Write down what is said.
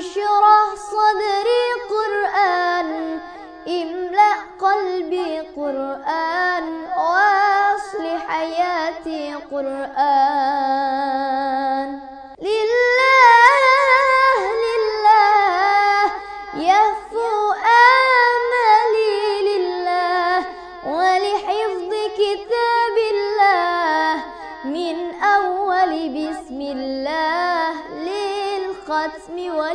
اشرح صدري قرآن املأ قلبي قرآن واصل حياتي قرآن. لله لله يهفو آملي لله ولحفظ كتاب الله من أول بسم الله للختم ولله